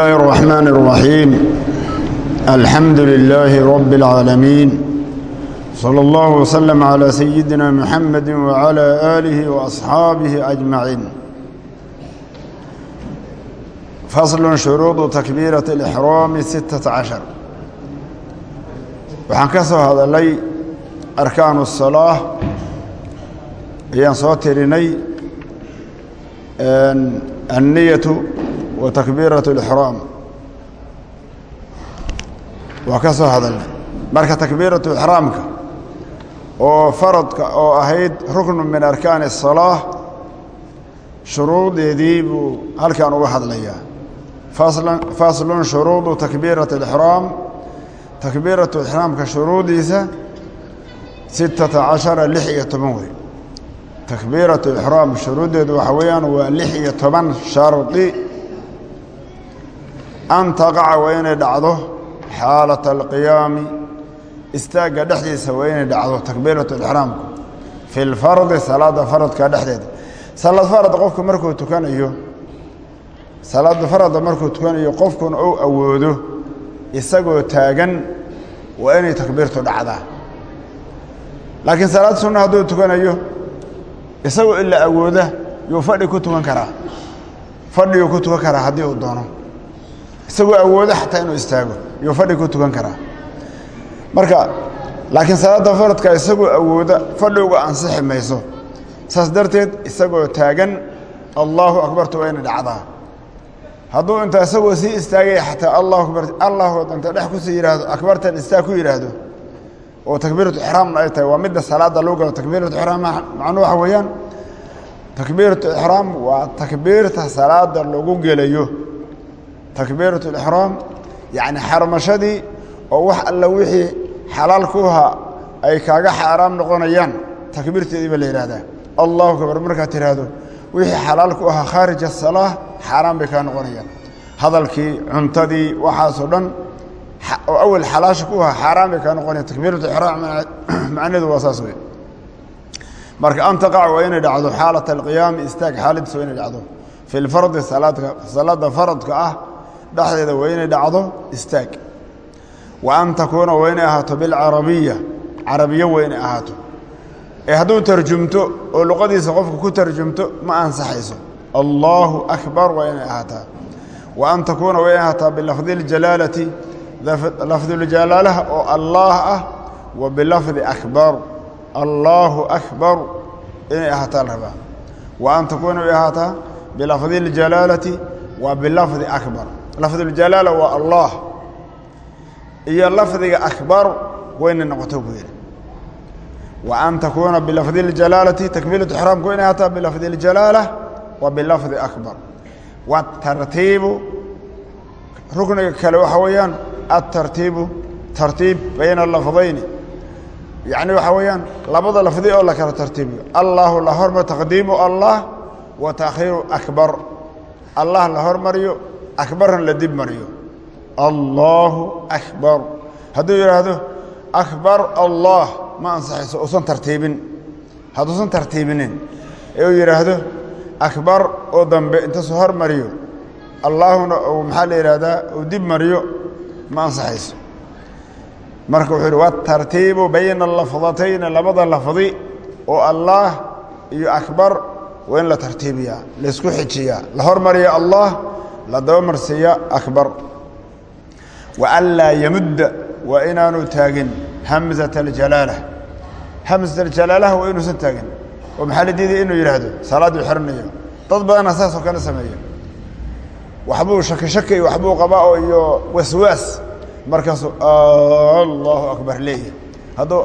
الله الرحمن الرحيم الحمد لله رب العالمين صلى الله وسلم على سيدنا محمد وعلى آله وأصحابه أجمعين فصل شروط تكبيرة الإحرام ستة عشر waxaan ka soo hadalay arkaanu الصalaaة ayaan soo tirinay الniyaة wa takbiiraة اlixraam waa ka soo hadalnay marka takbiiratu ixraamka oo faradka oo ahayd ruknu min arkaani الsalaaة shuruudeedii buu halkan uga hadlayaa faslun shuruudu takbiirati اlixraam takbiiratu ixraamka shuruudiisa sittata cashara lix iyo toban wey takbiiratu ixraam shuruuddeedu waxa weeyaan waa lix iyo toban shardi an taqaca waa inay dhacdo xaalata alqiyaami istaagga dhexdiisa waa inay dhacdo takbiiratu ixraamku fi lfardi salaada faradka dhexdeeda. Salaad farad qofku markuu tukanayo salaada farada markuu tukanayo qofkuna uu awoodo isagoo taagan waa inay takbiirtu dhacdaa. Laakiin salaad sunna hadduu tukanayo isagoo ilaa awooda yuu fadhi ku tukan karaa. Fadhiyuu ku tukan karaa haddii uu doono isagoo awooda xataa inuu istaago yuu fadhi ku tukan karaa. Marka laakiin salaadda faradka isagoo awooda fadhi uga ansixi mayso. Saas darteed isagoo taagan allaahu akbartu waa inay dhacdaa. Hadduu inta isagoo sii istaagaya xataa allahu akbar allahood inta dhex ku sii yidhaahdo akbartan istaag ku yidhaahdo oo takbiiratu ixraamna ay tahay waa midda salaada lagu galo takbiiratu ixraam macnuu waxa weeyaan takbiiratu ixraam waa takbiirta salaada lagu gelayo takbiiratu ixraam yacni xarmashadii oo wax alla wixii xalaal ku ahaa ay kaaga xaaraam noqonayaan. Takbiirteedii baa la yidhahdaa allahu akbar markaad tidhaahdo wixii xalaal ku ahaa khaarij asalaa xaaraan bay kaa noqonayaan. Hadalkii cuntadii waxaasoo dhan oo awel xalaasha ku ahaa xaaraan bay kaa noqonayan takbiiratu ixraam macnaheedu waa saas wey marka an taqac waa inay dhacdo xaalata alqiyaami istaag xaaladiis waa inay dhacdo. Fi lfardi salaadka salaada faradka ah dhexdeeda waa inay dhacdo istaag. Wa an takuuna waa inay ahaato bilcarabiya carabiyo waa inay ahaato. Ee hadduu tarjumto oo luqadiisa qofka ku tarjumto ma ansaxayso. Allaahu akbar waa inay ahaataa. Wa an takuuna waa inay ahaataa bilafdi اljalaalati lafduljalaalaha oo allaah ah wa bilafdi akbar. Allaahu akbar inay ahaataa la wa an takuuna way ahaataa bilafdi اljalaalati wa bilafdi akbar lafduljalaala waa allah. Iyo lafdiga akbar wayna noqoto ku yidhi. Wa an takuuna bilafdi اljalaalati takbiiratu ixraamku inay ahaataa bilafdi اljalaala wa bilafdi akbar watartiibu rukniga kale waxaa weeyaan atartiibu tartiib bayna lafdayni yacni waxaa weeyaan labada lafdi oo la kala tartiibiyo. Allahu la hormar taqdiimu allah wa taakhiiru akbar allah la hormariyo akbarna la dib mariyo allaahu akbar hadduu yidhaahdo akbar allah ma ansaxayso usan tartiibin hadduusan tartiibinin ee uu yidhaahdo akbar oo dambe intasuu hormariyo allaahuna uu maxaa la yidhaahdaa uu dib mariyo ma ansaxayso marka wuxuu yidhi watartiibu bayna lafdatayni labada lafdi oo allaah iyo akbar waa in la tartiibiyaa laysku xijiyaa la hormariya allah la dabamarsiiya akbar wa an laa yamudda waa inaanu taagin hamzata aljalaala hamzat aljalaalaha waa inuusan taagin. Oo maxaa la diidaya inuu yidhaahdo salaadduu xiranayo dad badana saasoo kale sameeya. Waxbuu shaki shaki waxbuu qabaa oo iyo waswaas. Markaasuu allahu akbar leeyahy hadduu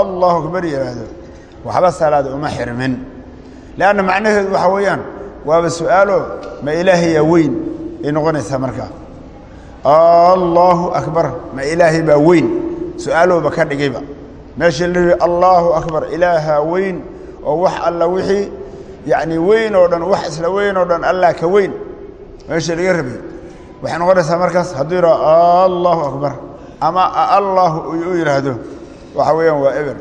allahu akbar yidhaahdo waxba salaada uma xirmin. Leanna macnaheedu waxaa weeyaan waaba su'aalo ma ilaahayaa weyn ay noqonaysaa markaa allahu akbar. Ma ilaahay baa weyn. Su'aalooba ka dhigayba meeshii la yihi allaahu akbar ilaaha weyn oo wax alla wixii yacni weyn oo dhan wax isla weyn oo dhan allah ka weyn. Meeshii laga rabay. Waxay noqonaysaa markaas hadduu yidhaho allahu akbar. Ama allahu u yidhaahdo. Waxa weeyaan waa eber.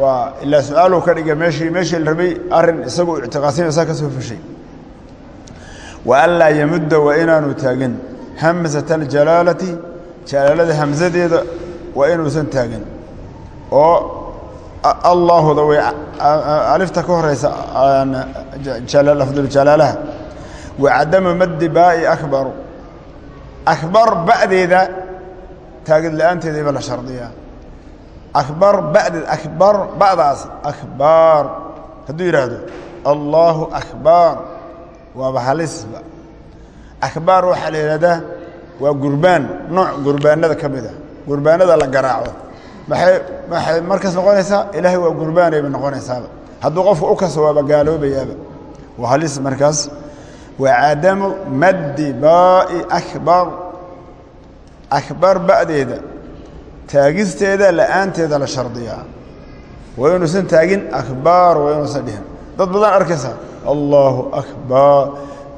Waa ilaa su'aaluu ka dhigay. Meeshii meeshii la rabay arrin isagu ictiqaadsanya saa ka soo fushay wa anlaa yamudda waa inaanu taagin. Hamsata aljalaalati jalaalada hamsadeeda waa inuusan taagin. Oo allaahuda way alifta ka horeysa lafduljalaalaha wa cadamu maddi baa'i akbaru akbar. Ba'deeda taagid la'aanteediiba la shardiyaa akbar ba'deed akbar ba'daas akbaar hadduu yidhaahdo allaahu akbar waaba halisba akbaar waxaa la yidhahdaa waa gurbaan nooc gurbaanada ka mid a gurbaanada la garaaco. Maxay maxay markaas noqonaysaa? Ilaahay waa gurbaanayba noqonaysaaba hadduu qofku u kaso waaba gaaloobayaaba. Waa halis markaas. Waa cadamu maddi baa'i akbar akbar ba'deeda taagisteeda la'aanteeda la shardiyaa. Waa inuusan taagin akbaar waa inuusan dhihin. Dad badan arkaysa allaahu akbar.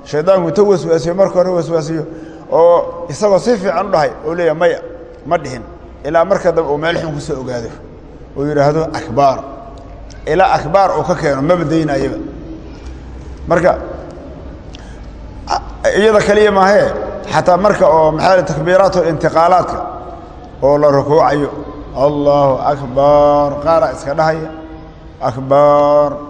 Shaydaanku inta waswaasiyo marka hore waswaasiyo oo isagoo si fiican u dhahay leeyahy maya ma dhihin ilaa marka dambe uu meel xun ku soo ogaado. Uu yidhaahdo akbaar ilaa akbaar uu ka keeno maba daynayaba marka iyada kaliya maahee xataa marka oo maxaa takbiiraat intiqaalaadka oo la rukuucayo allahu akbar. Qaara iska dhahaya akbar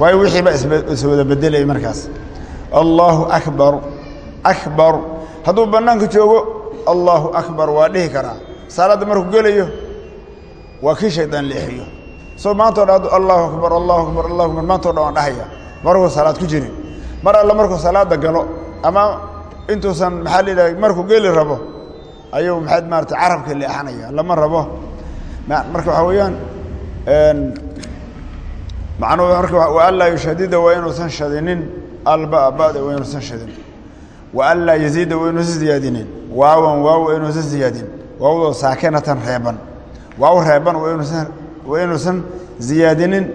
waayo wixii baa iswada bedelaya markaas. Allahu akbar akbar. Hadduu bannaanka joogo allahu akbar waa dhihi karaa. Salaadda markuu gelayo waa kii shaydaan leexiyo soo maantao dhan allahu akbar allahu akbar allahu akbar maantao dhan dhahaya. Markuu salaad ku jirin. Mar alle markuu salaada galo ama intuusan maxaa la yidhaha markuu geli rabo ayuu maxaad maarata carabka leexanaya lama rabo. Marka waxaa weeyaan macnuhu marka wa an laa yushadida waa inuusan shadinin. Alba ba'da waa inuusan shadin wa an laa yaziida waa inuusan ziyaadinin. Waawan waaw waa inuusan ziyaadin. Waawdoo saakinatan reeban. Waaw reeban waa inuusan ziyaadinin.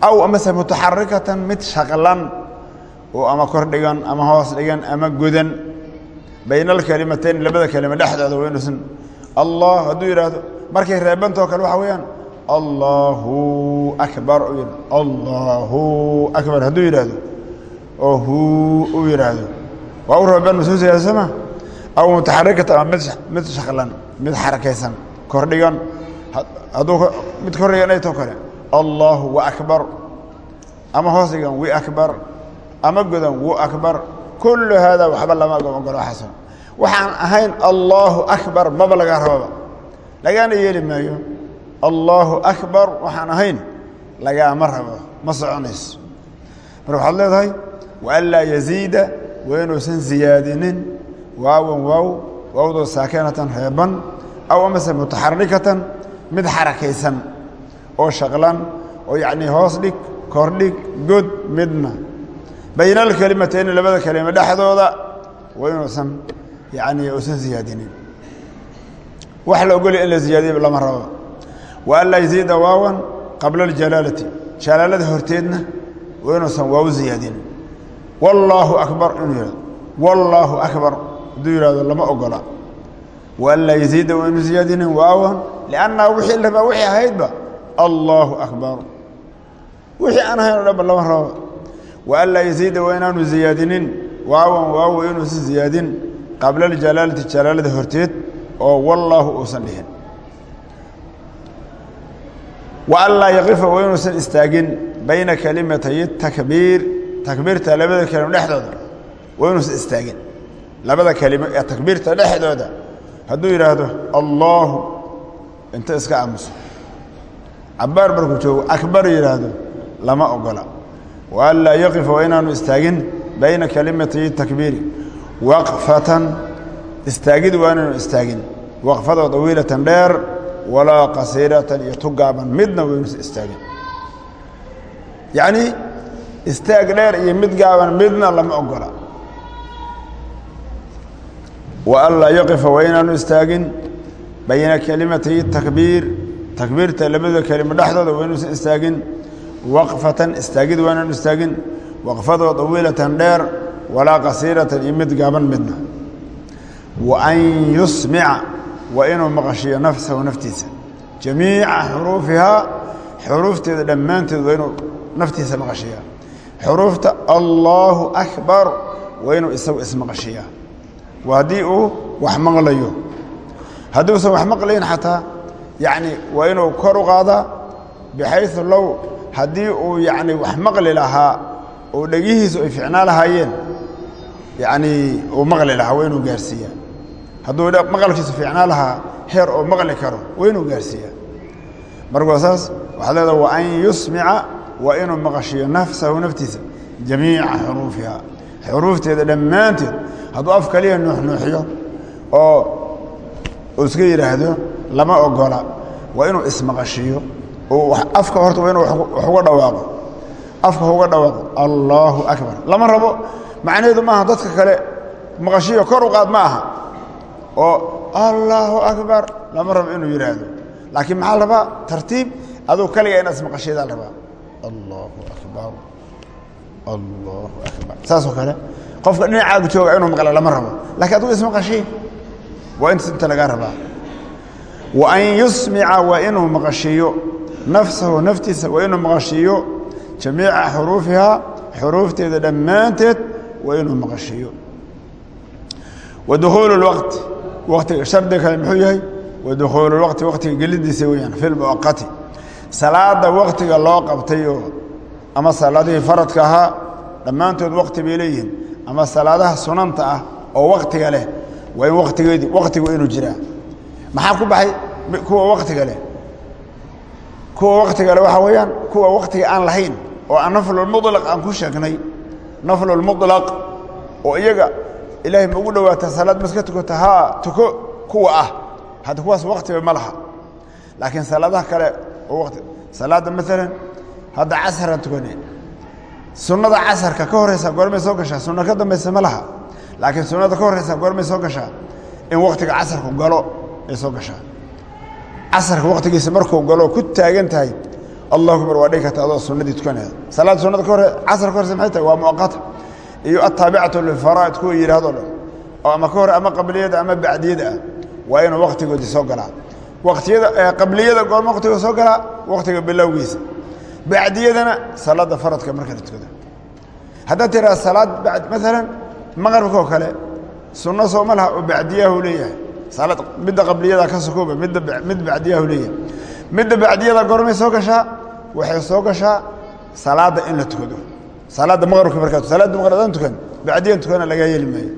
Aw amase mutaxarikatan mid shaqlan oo ama kor dhigan ama hoos dhigan ama godan bayna alkelimatayn labada kelima dhexdooda waa inuusan. Allah hadduu yidhaahdo markay reebantao kale waxa weeyaan allahu akbar. Allahu akbar. Hadduu yidhaahdo oo hu u yidhaahdo. Waa u reeban masuu ziyaado sooma aw mutaxarikatan ama mid mid shaqlan mid xarakaysan kor dhigan hadduu mid kor dhigan ay too kale allahu wa akbar. Ama hoos dhigan wi akbar. Ama godan wu akbar. Kullu haadaa waxba lama ogolo xasan waxaan ahayn allahu akbar maba laga rababa. Lagaana yeeli maayo allahu akbar waxaan ahayn lagaama rabo ma soconayso. Marka waxaad leedahay wa an laa yaziida waa inuusan ziyaadinin waawan waaw waawdoo saakinatan reeban aw amase mutaxarikatan mid xarakaysan oo shaqlan oo yacnii hoos dhig kordhig god midna. Bayna alkelimatayni labada kelima dhexdooda waa inuusan yani uusan ziyaadinin. Wax la ogolya in la ziyaadiya lama rabo wa an laa yaziida waawan qabla aljalaalati jalaalada horteedna waa inuusan waaw ziyaadinin wallaahu akbar inuu yihahdo wallaahu akbar hadduu yihahdo lama ogola wa an laa yaziida waa inu ziyaadinin waawan liannaha wixii rabaa wixii ahaydba allaahu akbar wixii aan ahayn o dhanba lama rabo wa an laa yaziida waa inaanu ziyaadinin waawan waawo inuusan ziyaadin qabla horteed oo wallaahu uusan dhihin wa an laa yaqifa waa inuusan istaagin bayna kalimatay takbiir. Takbiirta labada kelimo dhexdooda waa inuusan istaagin. Labada kelimo ee takbiirta dhexdooda hadduu yidhaahdo allaahu inta iska aamuso. Cabaar markuu joogo akbar yidhaahdo lama ogola. Wa an laa yaqifa waa inaanu istaagin bayna kalimatay takbiiri waqfatan istaagid dheer walaa qasiiratan iyo tugaaban midna waa inuusan istaagin. Yacnii istaag dheer iyo mid gaaban midna lama ogola. Wa anlaa yaqifa waa inaanu istaagin bayna kelimatay takbiir takbiirta labada kelimo dhexdooda waa inuusan istaagin waqfatan istaagid waa inaanu istaagin waqfadoo dawiilatan dheer walaa qasiiratan iyo mid gaaban midna. Wa an yusmica waa inuu maqashiyo nafsahu naftiisa. Jamiica xuruufihaa xuruufteeda dhammaanteed waa inuu naftiisa maqashiyaa. Xuruufta allaahu akbar waa inuu isagu ismaqashiyaa. Waa haddii uu wax maqlayo. Hadduusan wax maqlayn xataa yacni waa inuu kor u qaadaa bixaysu low haddii uu yacni wax maqli lahaa oo dhegihiisu ay ficnaa lahaayeen yacnii uu maqli lahaa waa inuu gaarsiiyaa hadduu maqalkiisu fiicnaa lahaa heer oo maqli karo waa inuu gaarsiiyaa markuu saas waxaad leedaha wa an yusmica waa inuu maqashiyo nafsahu naftiisa jamiica xuruufiha. Xuruufteeda dhammaanteed hadduu af kaliya nuuxnuuxiyo oo iska yidhaahdo lama ogola waa inuu ismaqashiyo oo afka horta waa inuu wax uga dhawaaqo. Afka uga dhawaaqo allaahu akbar. Lama rabo macnaheedu maaha dadka kale maqashiyo kor u qaad ma aha oo allaahu akbar. Lama rabo inuu yidhaahdo laakiin maxaa la tartiib. Aduu kaliga inaad ismaqashiyadaa la allahu akbar. Allahu akbar. Saasoo kale qofka dhinacaagu jooga inuu maqla lama rabo. Lakiin adugu ismaqashiy waa intas inta lagaa rabaa. Wa an yusmica waa inuu maqashiiyo nafsahu naftiisa waa inuu maqashiiyo jamiica xuruufihaa xuruufteeda dhammaanteed waa inuu maqashiiyo wa dukhuulu waqtiga shardiga kale muxuu yahay? Wa dukhuulu lwaqti waqtiga gelidiisa weyaan fi lmuwaqati salaada waqtiga loo qabtayo ama salaadihii faradka ahaa dhammaantood waqti bay leeyihiin. Ama salaadaha sunanta ah oo waqtiga leh waa in waqtigeedii waqtigu inuu jiraa. Maxaa ku baxay? Kuwa waqtiga leh. Kuwa waqtiga leh waxaa weeyaan kuwa waqtiga aan lahayn oo aan naflulmudlaq aan ku sheegnay. Naflulmudlaq oo iyaga ilaahay ma ugu dhowaata salaad maska tukata haa tuko. Kuwa ah. Hadda kuwaas waqtiba ma laha. Laakiin salaadaha kale oo waqti. Salaadda maalan hadda casaraan tukane sunnada casarka ka horeysa goormay soo gashaa. Sunno ka dambaysa ma laha. Laakiin sunnada ka horeysa goormay soo gashaa. In waqtiga casarku galo ay soo gashaa. Casarka waqtigiisa markuu galo ku taagan tahay. Allahu akbar waa dhigi karta adoo sunnadii tukanaya. Salaadda sunnada ka hore casar ka horeysa maxay tahay? Waa muaqata iyo ataabicatu lilfaraa'id kuwa yidhaahdo dhan oo ama ka hore ama qabliyada ama bacdiyada ah waa inuu waqtigoodii soo galaa. Waqtiyada qabliyada goorma waqtiga soo galaa waqtiga bilowgiisa. Bacdiyadana salaada faradka marka la tukada haddaad tiraa salaad maalan maqribka oo kale sunno sooma laha oo bacdiyahu leeyahay. Salaad midda qabliyada ka sokooba midda mid bacdiyahu leeyahay. Midda bacdiyada goormay soo gashaa waxay soo gashaa salaadda in la tukado salaadda maqribka markaa salaadda maqrib adaan tukan bacdiyan tukana lagaa yeeli maayo.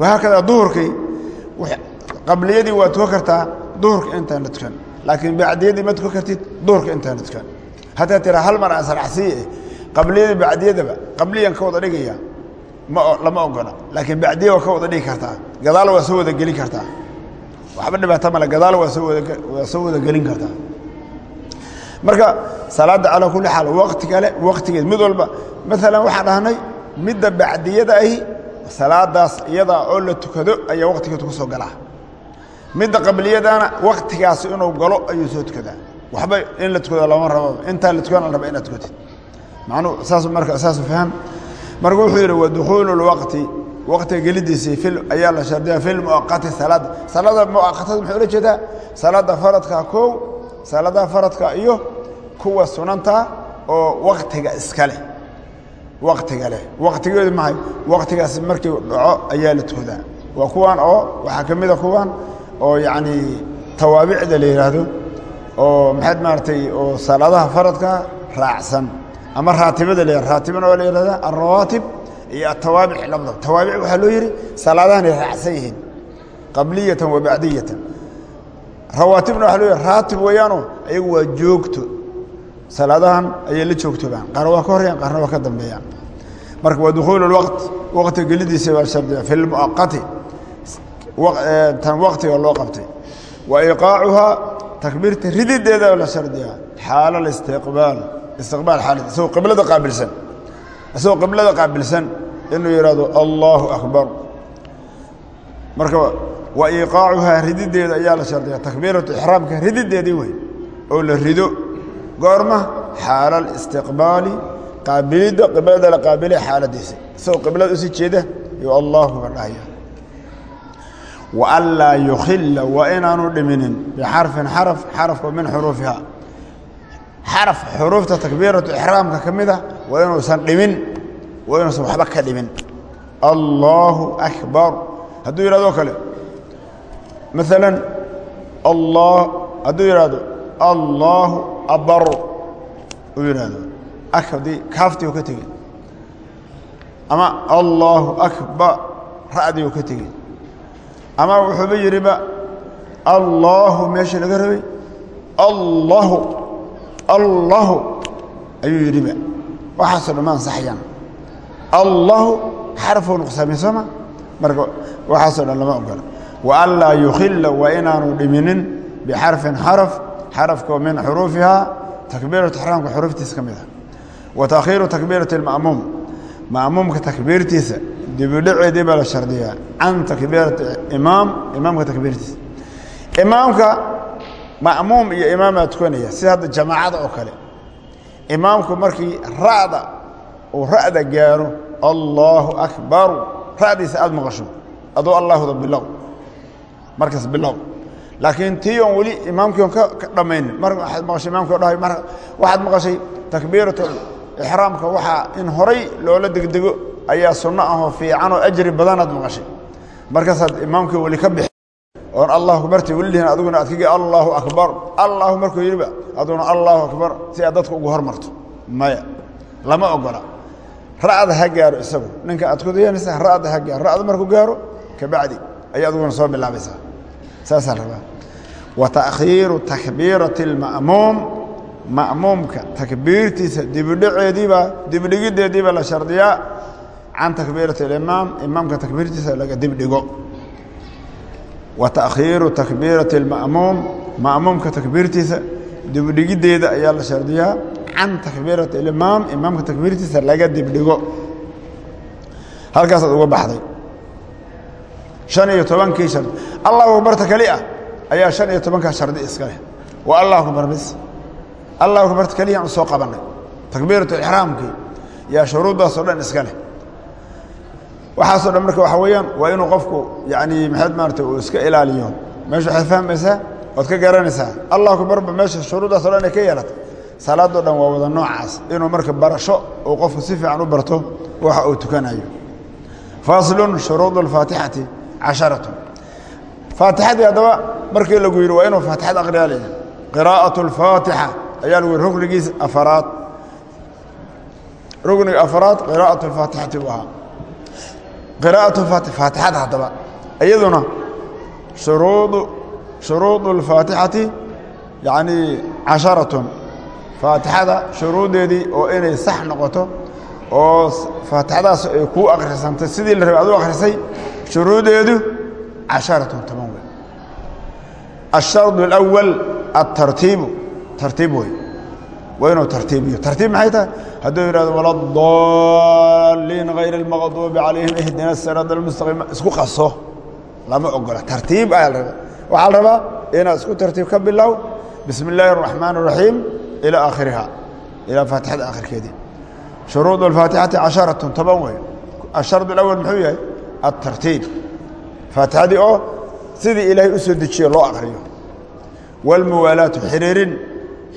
Wahaakada duhurkii qabliyadii waa tukan kartaa duhurka intaan la tukan. Laakiin bacdiyadii ma tukan kartid duhurka intaan la tukan. Haddaad tiraa hal mar aan saracsiiye qabliyadii bacdiyadaba qabliyan ka wada dhigaya ma lama ogola laakiin bacdiya waa ka wada dhigi kartaa gadaal waa soo wada gelin kartaa. Waxba dhibaato male gadaal waa soo waa soo wada gelin kartaa. Marka salaadda calaa kulli xaal waqti kale waqtigeed mid walba maalan waxaan dhahnay midda bacdiyada ahi salaadaas iyadaa oo la tukado ayaa waqtigeed ku soo galaa midda qabliyadana waktigaas inuu galo ayuu soo tukadaa. Waxba in la tukado lama rabo. Intaa la tukana la raba inaad tukatid. Macnuu saas marka saasu faham marka wuxuu yidhi wa dukhuulu lwaqti waqtiga gelidiisii ayaa la shardiyaa fi lmuaqati salaada salaada muaqatada muxuu ula jeedaa? Salaada faradka kow salaadaha faradka iyo kuwa sunanta oo waktiga iska leh waktiga leh. Waktigeedu mahay waktigaas markii dhaco ayaa la tukadaa waa kuwan oo waxaa ka mida kuwan oo yacni tawaabicda la yidhaahdo oo maxaad maaragtay oo salaadaha faradka raacsan ama raatibada la raatibana waa la yihahda alrawaatib iyo atawaabic labda tawaabic waxaa loo yidhi salaadahan ay raacsan yihiin qabliyatan wa bacdiyatan. Rawaatibna waxa loo yidhi raatib weeyaano ayagu waa joogto salaadahan ayay la joogtobaan qaar waa ka horeyaan qaarna waa ka dambeeyaan. Marka waa dukhuulu lwaqt waqtiga gelidiisa waa shardiya fi lmuaqati tan waktiga loo qabtay. Wa iqaacuhaa takbiirta ridideeda la shardiyaa. Xaala listiqbaal istiqbaal xaalad isagoo qiblada qaabilsan. Isagoo qiblada qaabilsan inuu yidhahdo allahu akbar. Marka wa iiqaacuhaa ridideeda ayaa la shardiyaa. Takbiiratu ixraamka ridideedii wey oo la rido goorma xaala alistiqbaali qaabilidda qiblada la qaabilay xaaladiisa. Isagoo qiblada u sii jeeda iyo allahuba dhahaya wa an laa yukhilla waa inaanu dhiminin bixarfin xaraf xarafka min xuruufiha. Xaraf xuruufta takbiiratu ixraamka ka mid a waa inuusan dhimin waa inuusan waxba ka dhimin. Allaahu akbar. Hadduu yidhahdo kale maalan allah hadduu yidhahdo allaahu abar uu yidhaahdo. Akdii kaaftii ka tegey ama allaahu akbar ra'dii u ka tegey ama wuxuuba yidhiba allaahu meeshii laga rabay? Allahu allahu ayuu yidhiba. Waxaasoo dhammaan saxyaan allahu xarafuu nuqsaamay sooma marka waxaasoo dhan lama ogola. Wa an laa yukhilla waa inaanu dhiminin bixarfin xaraf xarafkao min xuruufihaa takbiiratu ixraamka xuruuftiisa ka mid ah. Wa taakhiiru takbiirati اlma'muum ma'muumka takbiirtiisa dibidhaceedii baa la shardiyaa can takbiirati imaam imaamka takbiirtiisa. Imaamka ma'muum iyo imaamaa tukanaya sida hadda jamaacada oo kale. Imaamku markii ra'da uu ra'da gaaro allaahu akbaru ra'diisa aada maqasho adoo allaahuda bilow markaas bilow laakiin tii oon weli imaamkii on ka dhammaynin mar waxaad maqashay imamki o dhahay mar waxaad maqashay takbiiratu ixraamka waxaa in horay loola degdego ayaa sunno ahoo fiican oo ajri badanaad maqashay. Markaasaad imaamkii weli ka bixi oon allah akbarti weli lihin adiguna aad kagi allaahu akbar allaahu markuu yidhiba aduguna allaahu akbar si aad dadka ugu hormarto. Maya lama ogola. Ra'da ha gaaro isagu ninka aad ku dayanaysa ra'da ha gaaro ra'da markuu gaaro kabacdi ayaa adiguna soo bilaabaysaa saasaa rabaa wa taakhiiru takbiirati اlma'muum ma'muumka takbiirtiisa dibidhaceediibaa dibdhigiddeediibaa la shardiyaa can takbiirati اlimaam imaamka takbiirtiisa laga dibdhigo wa taakhiiru takbiirati اlma'muum ma'muumka takbiirtiisa dibdhigiddeeda ayaa la shardiyaa can takbiirati اlimaam imaamka takbiirtiisa laga dibdhigo halkaasaad uga baxday han iyo tobankii hari allahu akbarta kelia ayaa han iyo tobankaa shardi iska leh. Waa allahu akbar bis. Allahu akbarta keliyaan u soo qabanay. Takbiiratu ixraamkii yaa shuruuddaasoo dhan iska leh. Waxaasoo dhan marka waxaa weeyaan waa inuu qofku yani maxaad maarata uu iska ilaaliyo. Meesha waxaad fahmaysaa waad ka garanaysaa. Allahu akbarba meesha shuruuddaasoo dhan ay ka yeelatay salaadoo dhan waa wada noocaas. Inuu marka barasho uu qofku si fiican u barto waxa uu tukanayo. Faslun shuruud اlfaatixati casharatu faatixadii haddaba markii lagu yidhi waa inuu faatixad aqriyaa leeyahay qiraa'atu alfaatixa ayaa lagu yidhi ruknigiisa afaraad rukniga afaraad qiraa'atu alfaatixati buu ahaa qiraa'atu faati faatixada haddaba iyaduna shuruudu shuruudu alfaatixati yacnii casharatun faatixada shuruuddeedii oo inay sax noqoto oo faatixadaas ay kuu akhrisantay sidii la rabay aduu akhrisay shuruudeedu casharatun toban wey الsharد الأول الtartiibu tartiib wey waa inuu tartiibiyo tartiib maxay tahay hadduu yidhahdo waladaliin غayr الmaqduubi calayhim ihdina الsiraad الmustaqiim isku qaso lama ogola tartiib ayaa la rabaa waxaa la rabaa inaad isku tartiib ka bilow bismi اllaahi الرaxmaan الرaxiim ilى aakhiriha ilaa faatixada aakhirkeedii shuruud اfaatixati casharatun toban wey ashard اأwl muxuu yahay aلtartiib faatixadii oo sidii ilaahay u soo dejiyo loo akriyo wاlmuwaalaatu xiriirin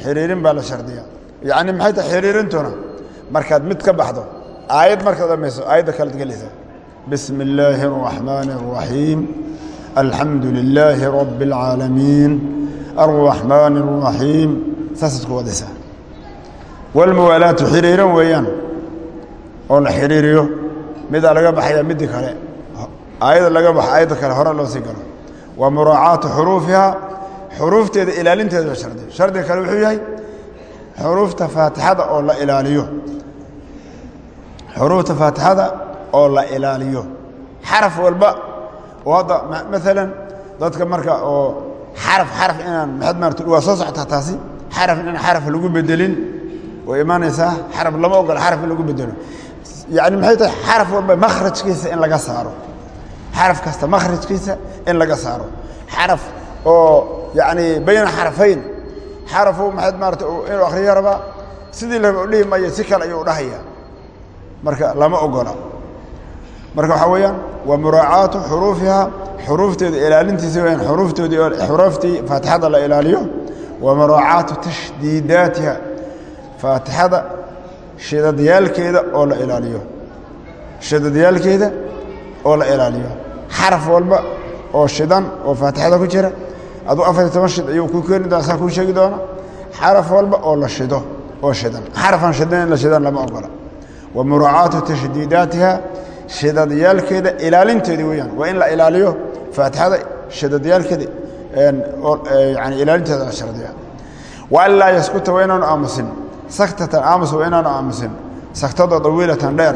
xiriirin baa la shardiya yacni maxay tahay xiriirintuna markaad mid ka baxdo aayad markaad dhamayso aayadda kalead gelaysa bismi اllaahi الرaxmaani الرaxiim alxamdu lilaahi rabi اlcaalamiin الرaxmaani الرaxiim saasaad ku wadaysaa wاlmuwaalaatu xiriirin weeyaan oo la xiriiriyo midaa laga baxaya midii kale aayada laga baxo aayadda kale hore loo sii galo. Wa muraacaatu xuruufihaa xuruufteeda ilaalinteeda shardi. Shardiga kale wuxuu yahay xuruufta faatixada oo la ilaaliyo. Xuruufta faatixada oo la ilaaliyo. Xaraf walba oo hadda maalan dadka marka oo xaraf xaraf inaan maxaad maarata waa soo socotaa taasi. Xaraf inaan xaraf lagu bedelin way imaanaysaa. Xaraf lama ogola xaraf in lagu bedelo yani maxay tahay xaraf walba makhrajkiisa in laga saaro xaraf kasta makhrajkiisa in laga saaro. Xaraf oo yani bayna xarafayn. Xarafu maxayd maarata inuu akhriyo rabaa sidii laba u dhihi maayo si kale ayuu dhahaya. Marka lama ogola marka waxaa weeyaan waa muraacaatu xuruufiha xuruufteeda ilaalintiisa weyaan xuruuftoodii xuruuftii faatixada la ilaaliyo wa muraacaatu tashdiidaatiha faatixada shidadyaalkeeda oo la ilaaliyo. Shidadyaalkeeda oo la ilaaliyo xaraf walba oo shidan oo faatixada ku jira. Aduu afariy toban shid ayuu ku keeni doona saa kuu sheegi doona xaraf walba oo la shido oo shidan. Xarafan shidan in la shidan lama ogola. Wa muraacaatu tashdiidaatiha shidadyaalkeeda ilaalinteedi weyaan waa in la ilaaliyo faatixada shidadyaalkeeda yani ilaalinteeda la shardiya wa an laa yaskuta waa inaanu aamusin. Saktatan aamus waa inaanu aamusin. Saktadoo dawiilatan dheer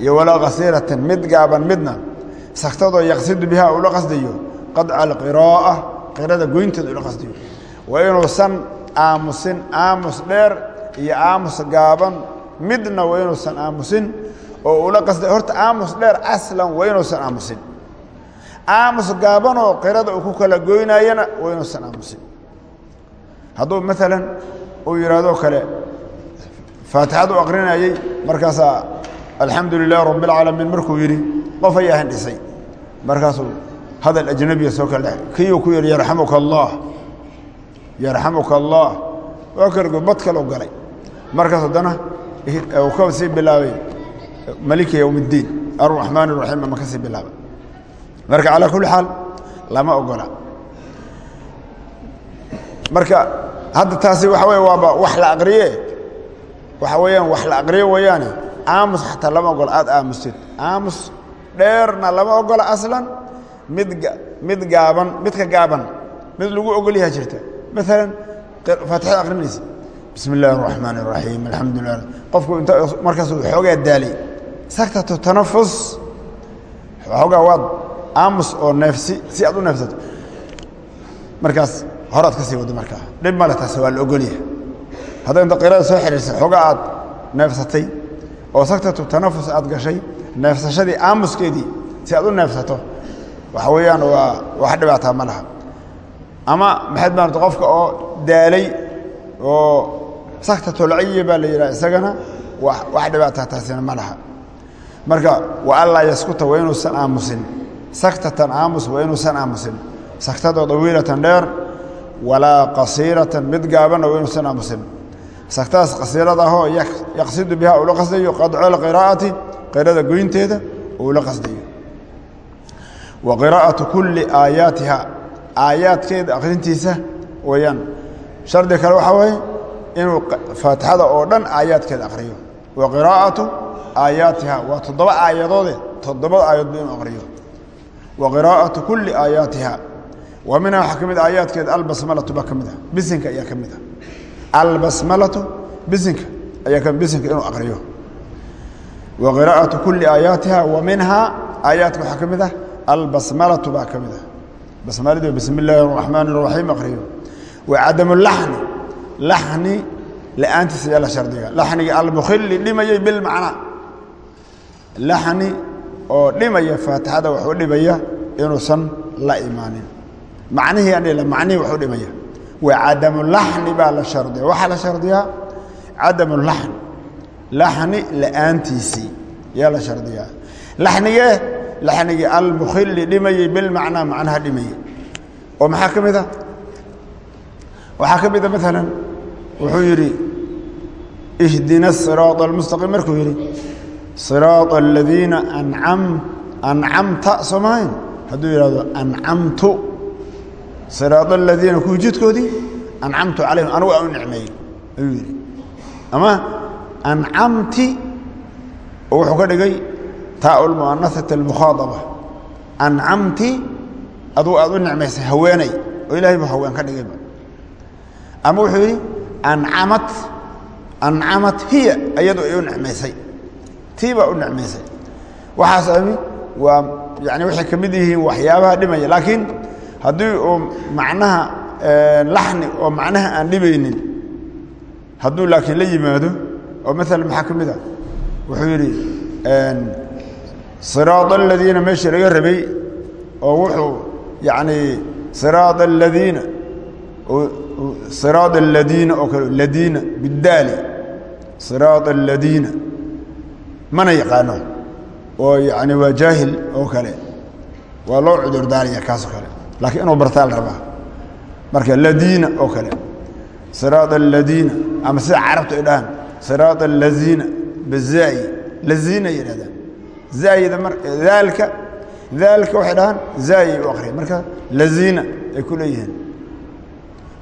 iyo walaa kasiiratan mid gaaban midna saktadoo yaqsidu bihaa ula qasdayo qadca alqiraa'a qirada goynteeda ula qasdayo waa inuusan aamusin aamus dheer iyo aamus gaaban midna waa inuusan aamusin oo ula qasday horta aamus dheer aslan waa inuusan aamusin. Aamus gaabanoo qirada uu ku kala goynayana waa inuusan aamusin. Hadduu maalan uu yidhaahdo kale faatixad u aqrinayey markaasaa alxamdu lilah rabb اlcaalamiin markuu yidhi qof ayaa handhisay markaasuu hadal ajnabiya soo kale dhe ku yidhi yarxamuka allah yarxamuka allah waa kargo bad kaloo galay. Markaas haddana ka sii bilaabay malika yowm اddiin araxmaan raxiim ama ka sii bilaabay. Marka calaa kulli xaal lama ogola. Marka hadda taasi waxa wey waaba wax la aqriye waxa weeyaan wax la aqriye weeyaane aamus xataa lama ogola aad aamustid aamus dheerna lama ogola aslan mid mid gaaban midka gaaban mid lagu ogol yaha jirta. Maalan faatixada akrinaysa bismi illaahi araxmaan araxiim qofku inta markaas xoogaa daalay saktatu tanafus xoogaa waad aamus oo neefsi si aad u neefsato. Markaas horaad ka sii wado markaa. Dhib male taase waa ogol yahay. Hadday inta qirada soo xidhiirsa xoogaa aad neefsatay oo saktatu tanafus aad gashay neefsashadii aamuskeedii si aad u neefsato waxa weeyaan waa wax dhibaataa ma laha. Ama maxayd maarata qofka oo daalay oo saktatulciya baa la yidhaha isagana wax dhibaataa taasina ma laha. Marka wa anlaa yaskuta waa inuusan aamusin. Saktatan aamus waa inuusan aamusin. Saktadoo dawiilatan dheer walaa qasiiratan mid gaabanna waa inuusan aamusin. Saktadaas qasiirada ahoo yaqsidu bihaa ula qasdayo qadco lqiraa'ati qirada goynteeda ula qasdayo wa qiraa'atu kulli aayaatiha aayaadkeeda akhrintiisa weeyaan. Shardi kale waxaa waaye inuu faatixada oo dhan aayaadkeeda akhriyo. Wa qiraa'atu aayaatiha waa toddoba aayadoode toddobada aayadoodba inuu akhriyo. Wa qiraa'atu kulli aayaatiha wa minha waxaa ka mid aayaadkeeda albasmalatu baa ka mid ah bisinka ayaa ka mid ah. Albasmalatu bisinka ayaa bisinka inuu akhriyo wa qiraa'atu kulli aayaatiha wa minhaa. Aayaadka waxaa ka mid ah albasmalatu baa ka mid ah. Basmaladu bismi illaahi araxmaan araxiim akhriyo wa cadamu laxni. Laxni la'aantiisa ayaa la shardiga. Laxniga almukhili dhimayay bilmacnaa laxni oo dhimaya faatixada waxu dhibaya inuusan la imaanin. Macnihii anila macnihii waxu dhimaya. Wa cadamu laxni baa la shardiya waxaa la shardiyaa cadamu laxni laxni la-aantiisii ayaa la shardiyaa laxnigee laxnigii almukhili dhimayey bilmacnaa macnaha dhimayey oo maxaa ka mid a waxaa ka mid a maalan wuxuu yidhi ihdina siraaط almustaqiim markuu yidhi siraaط aladiina ancam ancamta soo mahayn hadduu yidhahdo ancamtu siraaط aladiina kuwii jidkoodii ancamtu calayhim anugu aan u nicmeeyey ayuu yidhi ama ancamti oo ka dhigay taa muanaat اmukhaadaba ancamti adugu aad u nicmaysay haweenay. Oo ilahay buu ka dhigayba ama wuxuu yidhi ancamat hiya iyadu ay u nicmaysay u nicmaysay. Waxaas ami waa yani waxay ka waxyaabaha dhimaya. Laakiin haddii uu macnaha eh, laxni oo macnaha aan dhibaynin hadduu laakiin la yimaado oo maala maxaa ka mid a wuxuu yidhi siraaط aladiina meeshii laga rabay oo wuxuu yani siraad aladiina siraad aladiina oo kale ladiina bidaali siraad aladiina mana yaqaano oo yani waa jaahil oo kale waa loo cudur daaraya kaasoo kale laakiin inuu bartaa la rabaa marka ladiina oo kale siraad aladiina ama sida carabtu ay dhahaan siraad alaziina bizaayi laziina yidhahdaan zaayida mar daalka daalka waxay dhahaan zaayi u akriya marka laziina ay ku leeyihiin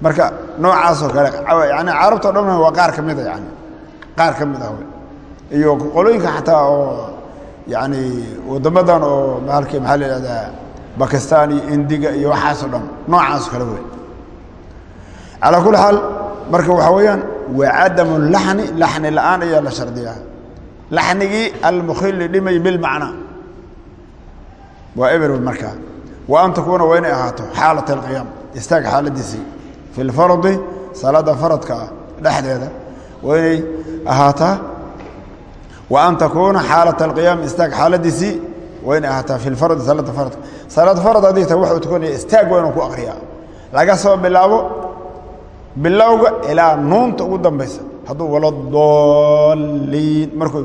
marka noocaasoo kale yani carabta o dhan waa qaar ka mida yani qaar ka mid ah iyo qolooyinka xataa oo yani wadamadan oo maalki maxaa la ihahdaa bakistan iyo indiga iyo waxaasoo dhan noocaasoo kale wey calaa kulli xaal marka waxaa weeyaan waa cadamu laxni laxni la'aan ayaa la shardiyaa. Laxnigii almukhili dhimay bilmacnaa waa eber markaa wa an takuuna waa inay ahaato xaalat alqiyaam istaag xaaladiisii fi lfardi salaada faradka ah dhexdeeda waa inay ahaataa. Wa an takuuna xaalat alqiyaam istaag xaaladiisii waa inay ahaataa. Fi lfardi salaada faradka. Salaad farad haddii ta wuxuu tukanaya istaag waa inuu ku akriyaa. Laga soo bilaabo bilowga ilaa nuunta ugu dambaysa. Hadduu walo dooliin markuu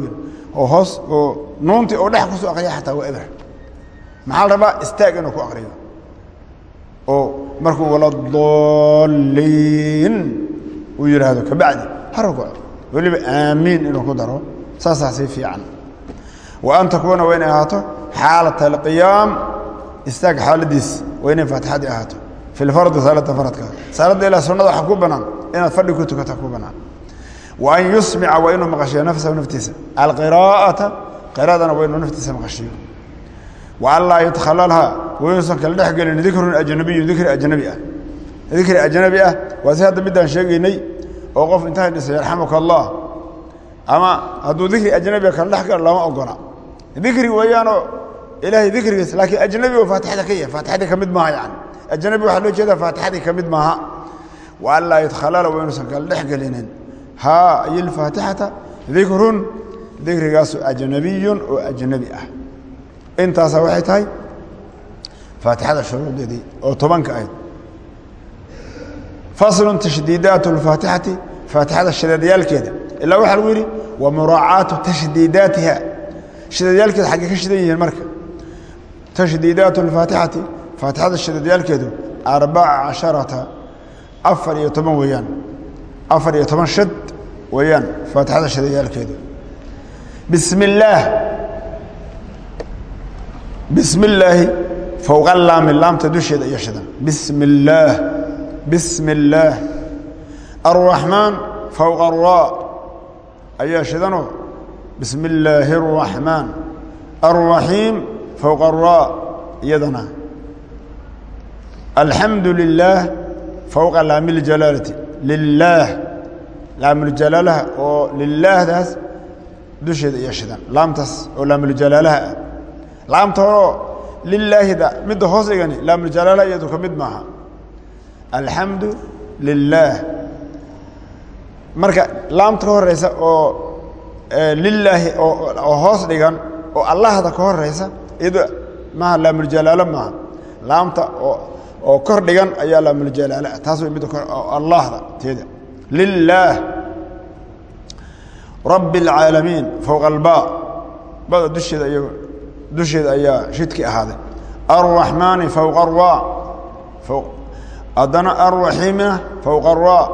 oo hoos oo nuuntii oo dhex ku soo akriya xataa waa eber. Maxaa la rabaa? Istaag inuu ku akriyo oo markuu walo dooliin uu yidhaahdo kabacdi harugo weliba aamiin inuu ku daro. Saasaa sii fiican. Wa an takuuna waa inay ahaato xaalat alqiyaam istaag xaaladiis waa inay faatixadii ahaato fi lfardi salaada faradka salaadda ilaa sunnada waxa ku banaan inaad fadhi ku tukata ku banaan wa an yusmica waa inuu maqashiyo nafsahu naftiisa alqiraa'ata qiraadana waa inuu naftiisa maqashiyo wa an laa yadkhalalha wayuusan kala dhex gelin dikrun ajnabiyun dikri ajnabi ah dikri ajnabi ah waa si hadda midaan sheegaynay oo qof intaa dhisay yarxamuka allah ama hadduu dikri ajnabiga kala dhex galo lama ogola dikri weeyaanoo ilaahay dikrigiis laakiin ajnabi oo faatixada ka yahay faatixadii ka mid maaha yani ajnabi waxaa loo jeedaa faatixadii ka mid maaha wa an laa yadkhalala waa inuusan kala dhex gelinin haa ay ilfaatixata dikrun dikrigaasu ajnabiyun oo ajnabi ah intaasa waxay tahay faatixada shuruudeedii oo tobanka ahayd faslu tashdiidaat اlfaatixati faatixada shidaedyaalkeeda ilaa waxaa lagu yidhi wa muraacaatu tashdiidaatiha shidaedyaalkeeda xaggey ka shidan yihiin marka tashdiidaat اlfaatixati faatixada shadadiyaalkeedu arbaca casharata afar iyo toban weeyaan. Afar iyo toban shad weeyaan faatixada shadadiyaalkeedu bismi illaah bismi illaahi fowqa laami laamta dusheeda iyo shadan bismi illaah bismi illaah arraxmaan fowqa raa ayaa shidanoo bismi illaahi araxmaan arraxiim fowqa raa iyadana alxamdu lilaah fowqa laamiljalaalati lilaah laamuljalaalaa oo lilaahdaas dusheeda iyo shidan. Laamtaas oo laamuljalaalaa ah laamta horeo lilaahida midda hoos dhigani laamuljalaalaa iyadu ka mid maaha. Alxamdu lilaah marka laamta ka horeysa oo eh, lilaahi oo hoos dhigan oo allahda ka horeysa iyadu maaha laamuljalaalة maaha. Laamta oo kor dhigan ayaa laamulجalaala taas way oo allahda teeda. Lilaah rabi اlcaalamiin fowqa alba. Bada dusheeda ay dusheeda ayaa shidki ahaaday. Alraxmaani fowqa araa haddana alraxiimina fowqa araa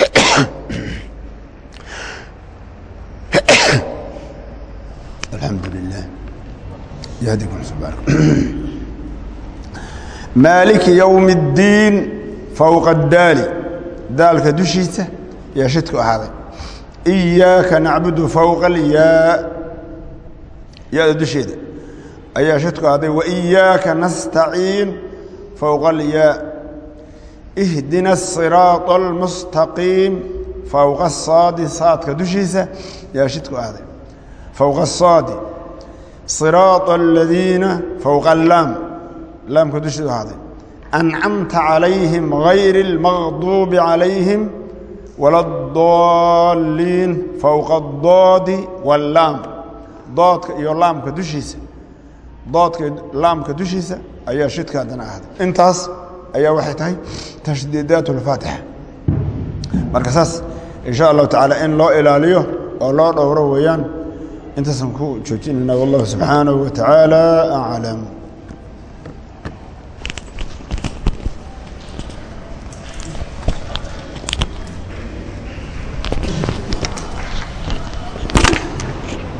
alxamdu lilah yahdikum subaarak maaliki ywmi اddiin fowqa اdaali daalka dushiisa ayaa shidku ahaaday iyaaka nacbudu fowqa alyaa ya-da dusheeda ayaa shidku ahaaday waiyaaka nastaciin fowqa alyaa ihdina الsiraaطa اlmustaqiim fowqa asaadi saadka dushiisa ayaa shidku ahaaday fowqa asaadi siraaطa aladiina fowqa allaam laamka dusheedu ahaaday ancamta calayhim gayri اlmaqduubi calayhim wala اdaliin fowqa اdoodi wاllaam doodka iyo laamka dushiisa doodka laamka dushiisa ayaa shidka haddana ahday intaas ayaa waxay tahay tashdiidaat اlfaatixa marka saas in sha allahu tacaala in loo ilaaliyo oo loo dhowro weeyaan intaasan ku joojinayna wallahu subxaanahu wa tacaala aclam